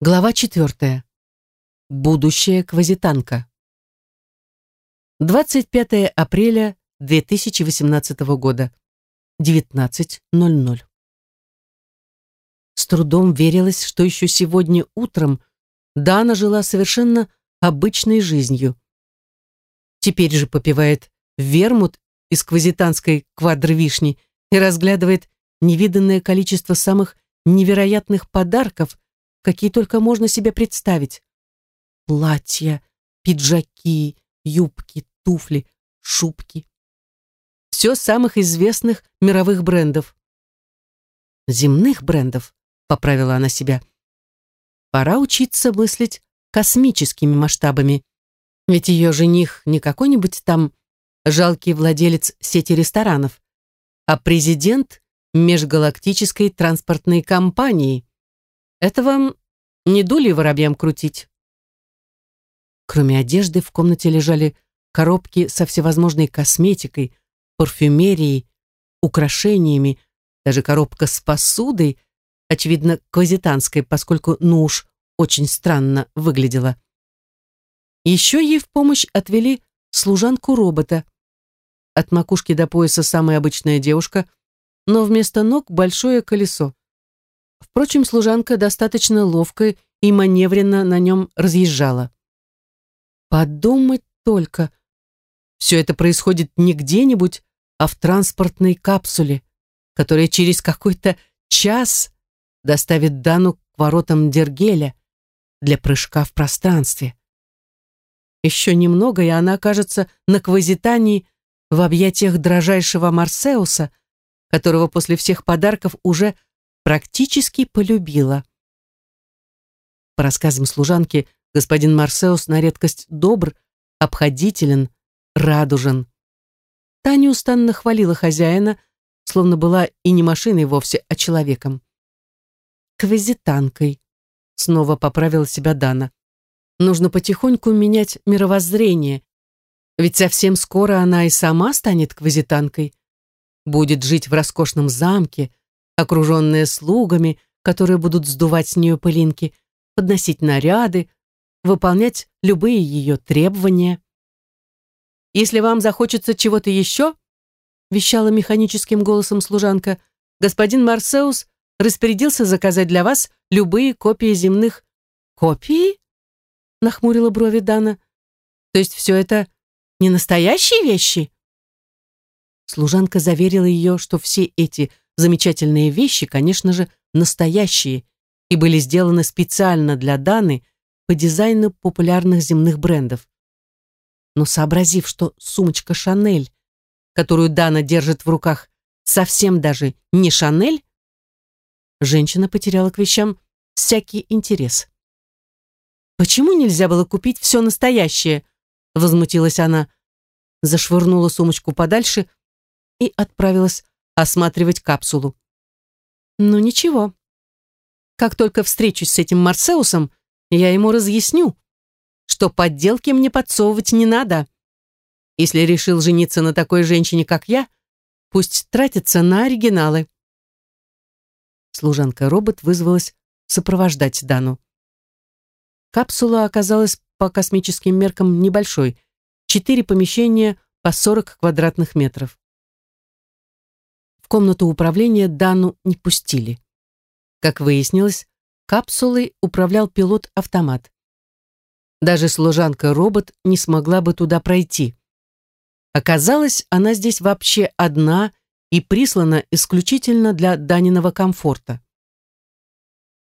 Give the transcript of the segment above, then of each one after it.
Глава четвертая. Будущая квазитанка. 25 апреля 2018 года. 19.00. С трудом верилось, что еще сегодня утром Дана жила совершенно обычной жизнью. Теперь же попивает вермут из квазитанской квадрвишни и разглядывает невиданное количество самых невероятных подарков, какие только можно себе представить. Платья, пиджаки, юбки, туфли, шубки. Все самых известных мировых брендов. Земных брендов, поправила она себя. Пора учиться мыслить космическими масштабами. Ведь ее жених не какой-нибудь там жалкий владелец сети ресторанов, а президент межгалактической транспортной компании. Это вам не дули воробьям крутить. Кроме одежды в комнате лежали коробки со всевозможной косметикой, парфюмерией, украшениями, даже коробка с посудой, очевидно, квазитанской, поскольку, ну уж, очень странно выглядела. Еще ей в помощь отвели служанку-робота. От макушки до пояса самая обычная девушка, но вместо ног большое колесо. Впрочем, служанка достаточно ловко и маневренно на нем разъезжала. Подумать только. Все это происходит не где-нибудь, а в транспортной капсуле, которая через какой-то час доставит Дану к воротам Дергеля для прыжка в пространстве. Еще немного, и она окажется на Квазитании в объятиях дрожайшего Марсеуса, которого после всех подарков уже практически полюбила. По рассказам служанки, господин Марсеус на редкость добр, обходителен, радужен. Та неустанно хвалила хозяина, словно была и не машиной вовсе, а человеком. Квизитанкой. Снова поправила себя Дана. Нужно потихоньку менять мировоззрение, ведь совсем скоро она и сама станет квизитанкой. Будет жить в роскошном замке, окруженная слугами, которые будут сдувать с нее пылинки, подносить наряды, выполнять любые ее требования. «Если вам захочется чего-то еще», вещала механическим голосом служанка, господин Марсеус распорядился заказать для вас любые копии земных. «Копии?» — нахмурила брови Дана. «То есть все это не настоящие вещи?» Служанка заверила ее, что все эти Замечательные вещи, конечно же, настоящие и были сделаны специально для Даны по дизайну популярных земных брендов. Но сообразив, что сумочка Шанель, которую Дана держит в руках, совсем даже не Шанель, женщина потеряла к вещам всякий интерес. «Почему нельзя было купить все настоящее?» возмутилась она, зашвырнула сумочку подальше и отправилась осматривать капсулу. Ну ничего. Как только встречусь с этим Марсеусом, я ему разъясню, что подделки мне подсовывать не надо. Если решил жениться на такой женщине, как я, пусть тратится на оригиналы. Служанка-робот вызвалась сопровождать Дану. Капсула оказалась по космическим меркам небольшой, четыре помещения по 40 квадратных метров. В комнату управления Дану не пустили. Как выяснилось, капсулой управлял пилот-автомат. Даже служанка-робот не смогла бы туда пройти. Оказалось, она здесь вообще одна и прислана исключительно для Даниного комфорта.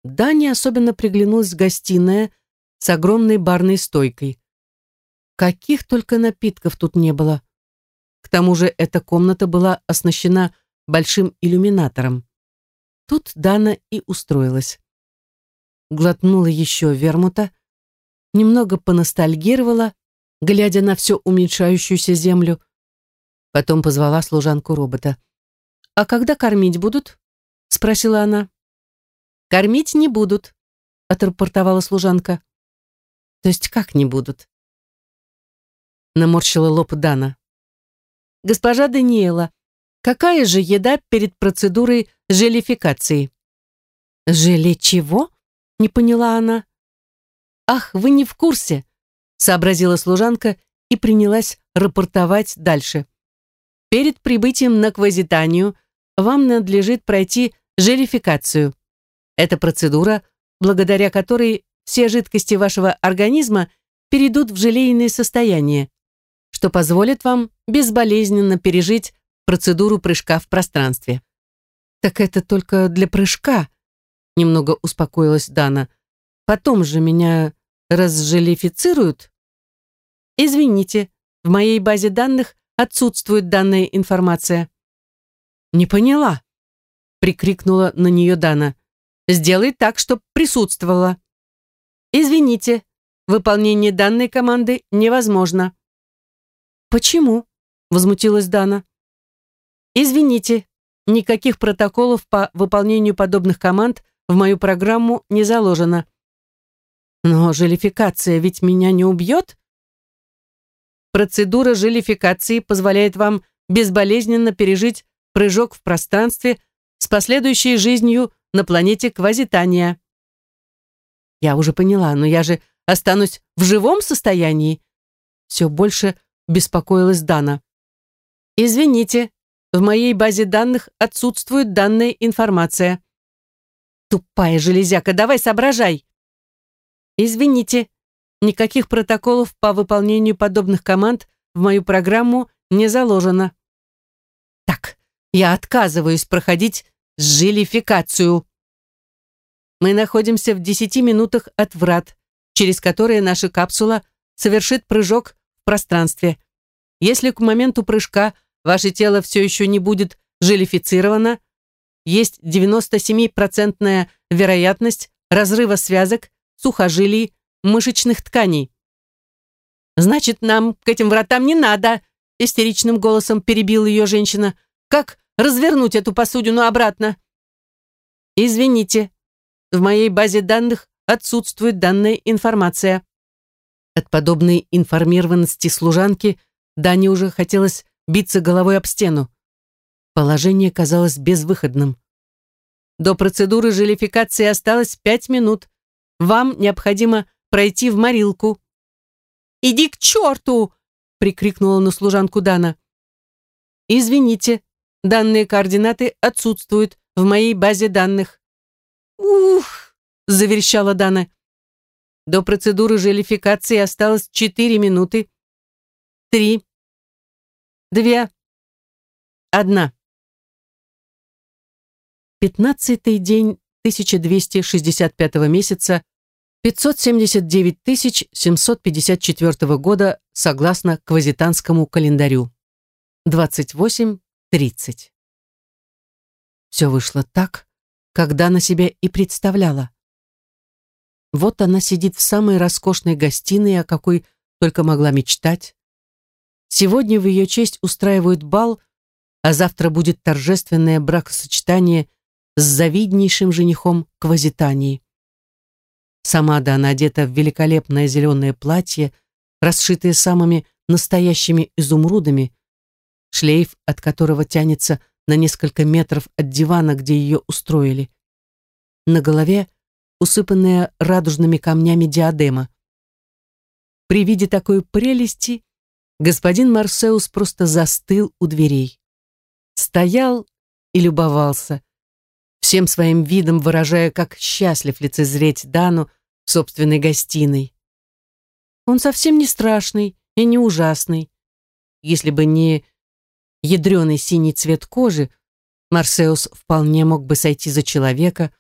Дане особенно приглянулась гостиная с огромной барной стойкой. Каких только напитков тут не было. К тому же эта комната была оснащена большим иллюминатором. Тут Дана и устроилась. Глотнула еще вермута, немного поностальгировала, глядя на все уменьшающуюся землю. Потом позвала служанку робота. «А когда кормить будут?» — спросила она. «Кормить не будут», — отрапортовала служанка. «То есть как не будут?» Наморщила лоб Дана. «Госпожа Даниэла, Какая же еда перед процедурой желификации? Желе чего? Не поняла она. «Ах, вы не в курсе!» сообразила служанка и принялась рапортовать дальше. Перед прибытием на Квазитанию вам надлежит пройти желификацию. Это процедура, благодаря которой все жидкости вашего организма перейдут в желейное состояние, что позволит вам безболезненно пережить процедуру прыжка в пространстве. «Так это только для прыжка», — немного успокоилась Дана. «Потом же меня разжелифицируют?» «Извините, в моей базе данных отсутствует данная информация». «Не поняла», — прикрикнула на нее Дана. «Сделай так, чтоб присутствовала». «Извините, выполнение данной команды невозможно». «Почему?» — возмутилась Дана. «Извините, никаких протоколов по выполнению подобных команд в мою программу не заложено». «Но желификация ведь меня не убьет?» Процедура желификации позволяет вам безболезненно пережить прыжок в пространстве с последующей жизнью на планете Квазитания. Я уже поняла, но я же останусь в живом состоянии. Все больше беспокоилась Дана. Извините, в моей базе данных отсутствует данная информация. Тупая железяка, давай соображай. Извините, никаких протоколов по выполнению подобных команд в мою программу не заложено. Так, я отказываюсь проходить жилификацию. Мы находимся в 10 минутах от врат, через которые наша капсула совершит прыжок в пространстве. Если к моменту прыжка ваше тело все еще не будет жилифицировано, есть 97% вероятность разрыва связок, сухожилий, мышечных тканей. «Значит, нам к этим вратам не надо!» истеричным голосом перебила ее женщина. «Как развернуть эту посудину обратно?» «Извините, в моей базе данных отсутствует данная информация». От подобной информированности служанки Дане уже хотелось биться головой об стену. Положение казалось безвыходным. До процедуры желификации осталось пять минут. Вам необходимо пройти в морилку. «Иди к черту!» — прикрикнула на служанку Дана. «Извините, данные координаты отсутствуют в моей базе данных». «Ух!» — заверещала Дана. До процедуры желификации осталось четыре минуты. Три. Две. Одна. Пятнадцатый день 1265 месяца 579 754 года согласно квазитанскому календарю. 28.30. Все вышло так, когда она себя и представляла. Вот она сидит в самой роскошной гостиной, о какой только могла мечтать. Сегодня в ее честь устраивают бал, а завтра будет торжественное бракосочетание с завиднейшим женихом Квазитании. Сама Дана одета в великолепное зеленое платье, расшитое самыми настоящими изумрудами, шлейф от которого тянется на несколько метров от дивана, где ее устроили. На голове усыпанная радужными камнями диадема. При виде такой прелести господин Марсеус просто застыл у дверей. Стоял и любовался, всем своим видом выражая, как счастлив лицезреть Дану в собственной гостиной. Он совсем не страшный и не ужасный. Если бы не ядреный синий цвет кожи, Марсеус вполне мог бы сойти за человека,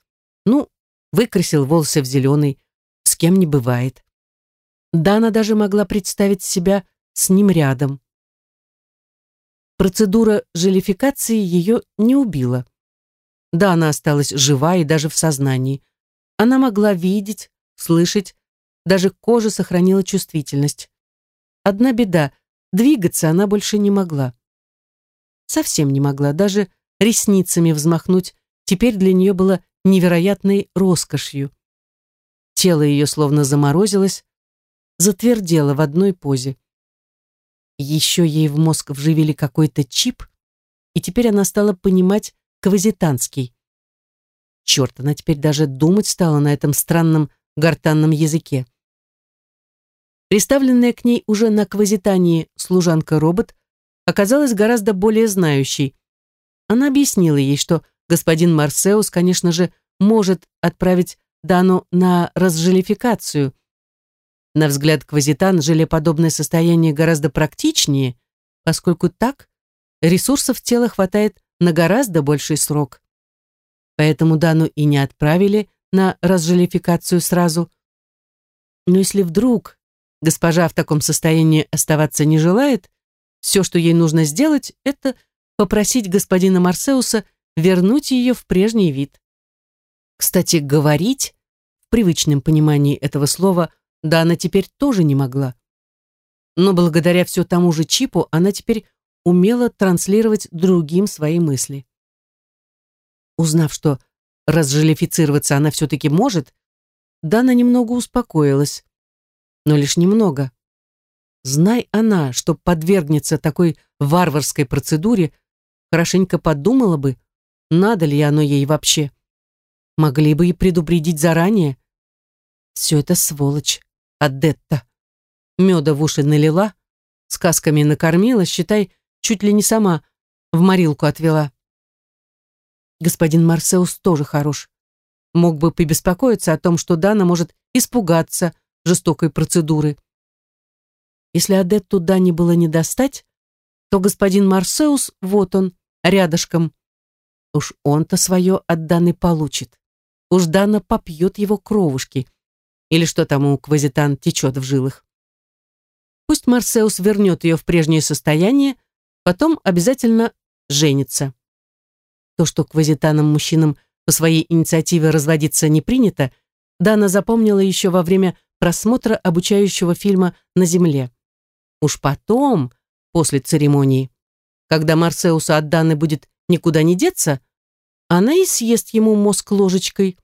ну, выкрасил волосы в зеленый, с кем не бывает. Дана даже могла представить себя с ним рядом. Процедура желификации ее не убила. Да, она осталась жива и даже в сознании. Она могла видеть, слышать, даже кожа сохранила чувствительность. Одна беда — двигаться она больше не могла. Совсем не могла, даже ресницами взмахнуть теперь для нее было невероятной роскошью. Тело ее словно заморозилось, затвердело в одной позе. Еще ей в мозг вживили какой-то чип, и теперь она стала понимать квазитанский. Черт, она теперь даже думать стала на этом странном гортанном языке. Приставленная к ней уже на квазитании служанка-робот оказалась гораздо более знающей. Она объяснила ей, что господин Марсеус, конечно же, может отправить Дану на разжелификацию. На взгляд Квазитан желеподобное состояние гораздо практичнее, поскольку так ресурсов тела хватает на гораздо больший срок. Поэтому Дану и не отправили на разжелификацию сразу. Но если вдруг госпожа в таком состоянии оставаться не желает, все, что ей нужно сделать, это попросить господина Марсеуса вернуть ее в прежний вид. Кстати, говорить, в привычном понимании этого слова, да она теперь тоже не могла. Но благодаря все тому же чипу она теперь умела транслировать другим свои мысли. Узнав, что разжелифицироваться она все-таки может, Дана немного успокоилась. Но лишь немного. Знай она, что подвергнется такой варварской процедуре, хорошенько подумала бы, надо ли оно ей вообще. Могли бы и предупредить заранее. Все это сволочь, Адетта. Меда в уши налила, сказками накормила, считай, чуть ли не сама в морилку отвела. Господин Марсеус тоже хорош. Мог бы побеспокоиться о том, что Дана может испугаться жестокой процедуры. Если Адетту Дани было не достать, то господин Марсеус, вот он, рядышком. Уж он-то свое от Даны получит. Уж Дана попьет его кровушки. Или что там у Квазитан течет в жилах. Пусть Марсеус вернет ее в прежнее состояние, потом обязательно женится. То, что квазитанам мужчинам по своей инициативе разводиться не принято, Дана запомнила еще во время просмотра обучающего фильма «На земле». Уж потом, после церемонии, когда Марсеуса от Даны будет никуда не деться, она и съест ему мозг ложечкой,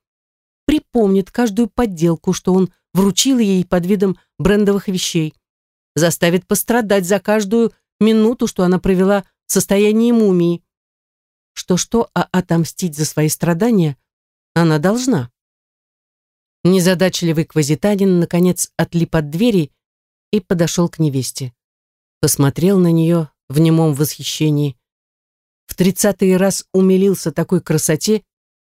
припомнит каждую подделку, что он вручил ей под видом брендовых вещей, заставит пострадать за каждую минуту, что она провела в состоянии мумии. Что-что, а отомстить за свои страдания она должна. Незадачливый квазитанин, наконец, отлип от двери и подошел к невесте. Посмотрел на нее в немом восхищении, в тридцатый раз умилился такой красоте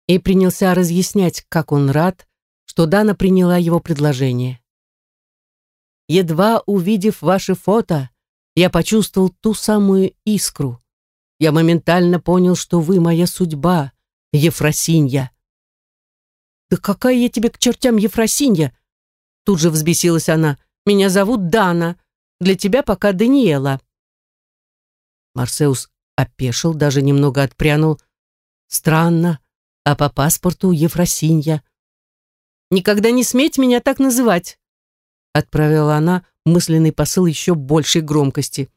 и принялся разъяснять, как он рад, что Дана приняла его предложение. «Едва увидев ваши фото, я почувствовал ту самую искру. Я моментально понял, что вы моя судьба, Ефросинья». «Да какая я тебе к чертям Ефросинья?» Тут же взбесилась она. «Меня зовут Дана. Для тебя пока Даниэла». Марсеус опешил, даже немного отпрянул. Странно, а по паспорту Ефросинья. «Никогда не сметь меня так называть!» отправила она мысленный посыл еще большей громкости.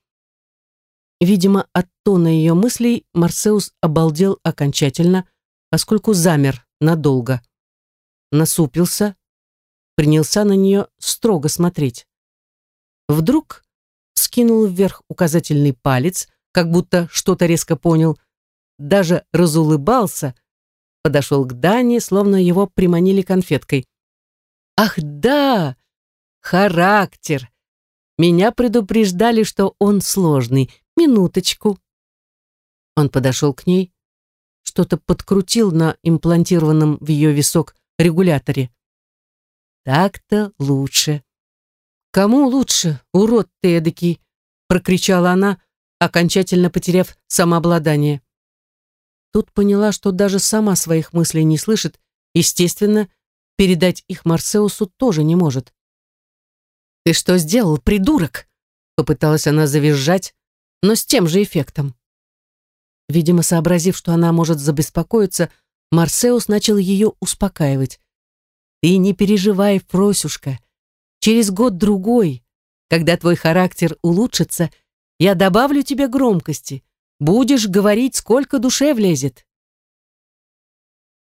Видимо, от тона ее мыслей Марсеус обалдел окончательно, поскольку замер надолго. Насупился, принялся на нее строго смотреть. Вдруг скинул вверх указательный палец, как будто что-то резко понял, даже разулыбался, подошел к Дане, словно его приманили конфеткой. «Ах, да! Характер! Меня предупреждали, что он сложный. Минуточку!» Он подошел к ней, что-то подкрутил на имплантированном в ее висок регуляторе. «Так-то лучше». «Кому лучше, урод ты эдакий?» прокричала она, окончательно потеряв самообладание. Тут поняла, что даже сама своих мыслей не слышит, естественно, передать их Марсеусу тоже не может. «Ты что сделал, придурок?» Попыталась она завизжать, но с тем же эффектом. Видимо, сообразив, что она может забеспокоиться, Марсеус начал ее успокаивать. «Ты не переживай, Фросюшка. Через год-другой, когда твой характер улучшится, я добавлю тебе громкости. Будешь говорить, сколько душе влезет.